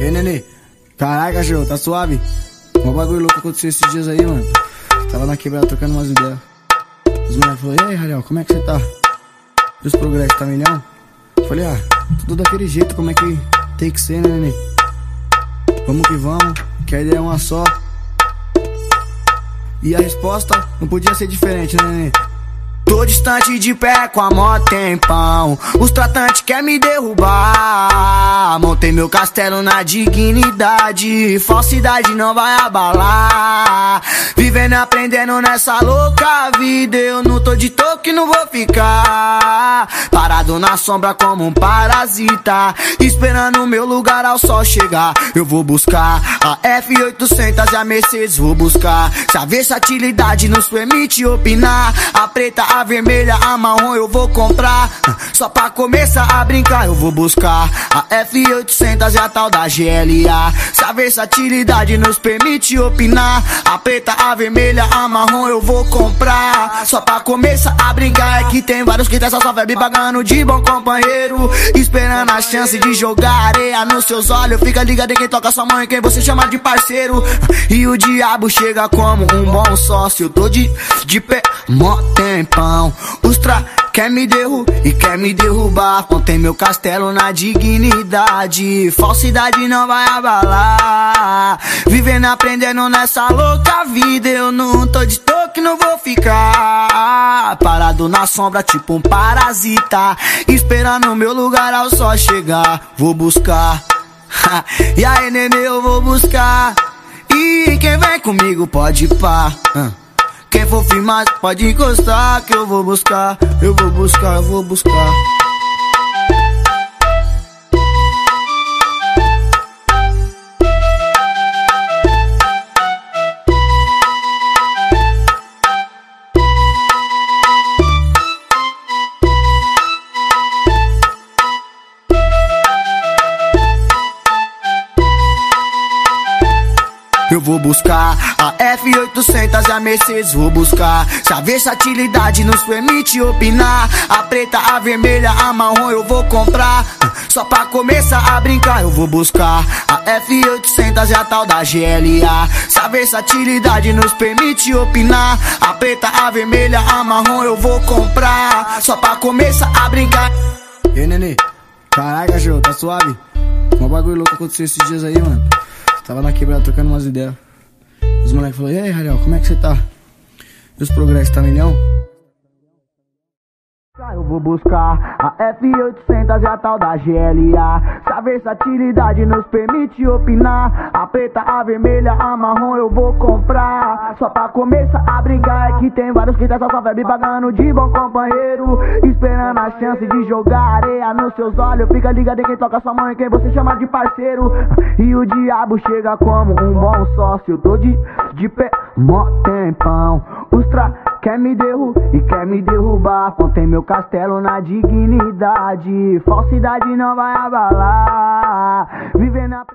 E aí, nenê? Caraca, cachorro, tá suave? Um bagulho louco aconteceu esses dias aí, mano. Tava na quebrada trocando umas ideias. Os moleques falaram, e aí, Rariel, como é que você tá? E os progressos, tá milhão? Falei, ah, tudo daquele jeito, como é que tem que ser, né, nenê? Vamos que vamos, que a ideia é uma só. E a resposta não podia ser diferente, né, nenê? Tô distante de pé com a mó tempão. Os tratantes querem me derrubar. Montei meu castelo na dignidade. Falsidade não vai abalar. Vivendo e aprendendo nessa louca vida. Eu não tô de toque, não vou ficar. Na sombra como um parasita. Esperando o meu lugar ao sol chegar. Eu vou buscar a F800 e a Mercedes. Vou buscar. Se a versatilidade nos permite opinar. A preta, a vermelha, a marrom eu vou comprar. Só pra começar a brincar, eu vou buscar a F800 e a tal da GLA. Se a versatilidade nos permite opinar, a preta, a vermelha, a marrom eu vou comprar. Só pra começar a brincar, é que tem vários que tem essa só febre pagando de bom companheiro. Esperando a chance de jogar areia nos seus olhos. Fica ligado em quem toca sua mãe, quem você chama de parceiro. E o diabo chega como um bom sócio. Tô de, de pé, mó tempão. Os tra quer me derrubar e quer me derrubar. Contém meu castelo na dignidade. Falsidade não vai abalar. Vivendo aprendendo nessa louca vida. Eu não tô de toque, não vou ficar. Parado na sombra, tipo um parasita. Esperando meu lugar ao sol chegar. Vou buscar. e aí, nenê, eu vou buscar. E quem vem comigo pode pá. Uh. Quem for firmar pode encostar que eu vou buscar, eu vou buscar, eu vou buscar. Eu vou buscar a F800 e a Mercedes, vou buscar. Se a versatilidade nos permite opinar, a preta, a vermelha, a marrom eu vou comprar. Só pra começar a brincar, eu vou buscar a F800 e a tal da GLA. Se a versatilidade nos permite opinar, a preta, a vermelha, a marrom eu vou comprar. Só pra começar a brincar. E aí, nenê? Caraca, cachorro, tá suave? Um bagulho louco aconteceu esses dias aí, mano. Tava na quebrada trocando umas ideias. Os moleques falaram, e aí, como é que você tá? E os progressos, tá milhão? Vou buscar a F800 e a tal da GLA. Se a versatilidade nos permite opinar, a preta, a vermelha, a marrom eu vou comprar. Só pra começar a brincar, é que tem vários que dessa só febre pagando de bom companheiro. Esperando a chance de jogar areia nos seus olhos. Fica ligado em quem toca sua mãe, quem você chama de parceiro. E o diabo chega como um bom sócio. Tô de, de pé, mó tempão. Os tra quer me derrubar e quer me derrubar. Contém meu castelo na dignidade. Falsidade não vai abalar. Vivendo a